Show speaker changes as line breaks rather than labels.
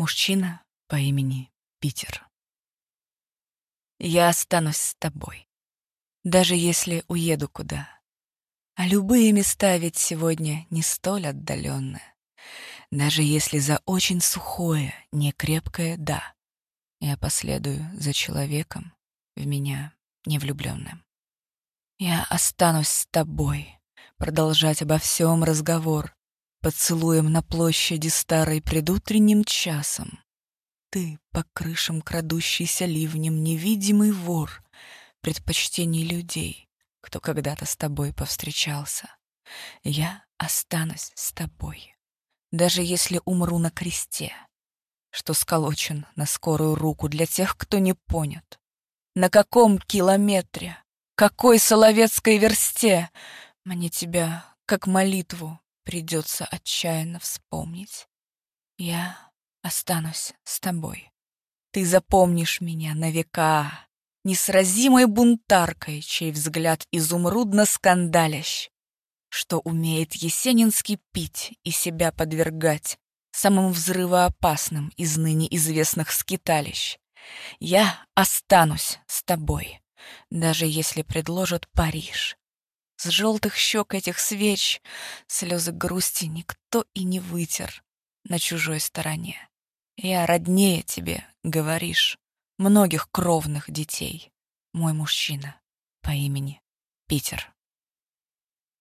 Мужчина по имени Питер. Я останусь с тобой, даже если уеду куда. А любые места ведь сегодня не столь отдаленные. Даже если за очень сухое, некрепкое «да», я последую за человеком, в меня не влюбленным. Я останусь с тобой, продолжать обо всем разговор, Поцелуем на площади старой предутренним часом. Ты, по крышам крадущийся ливнем, невидимый вор Предпочтений людей, кто когда-то с тобой повстречался. Я останусь с тобой, даже если умру на кресте, Что сколочен на скорую руку для тех, кто не понят. На каком километре, какой соловецкой версте Мне тебя, как молитву, придется отчаянно вспомнить. Я останусь с тобой. Ты запомнишь меня на века, Несразимой бунтаркой, чей взгляд изумрудно скандалящ, Что умеет Есенинский пить и себя подвергать Самым взрывоопасным из ныне известных скиталищ. Я останусь с тобой, даже если предложат Париж, с желтых щек этих свеч слезы грусти никто и не вытер на чужой стороне. Я роднее тебе, говоришь, многих кровных детей, мой мужчина по имени Питер.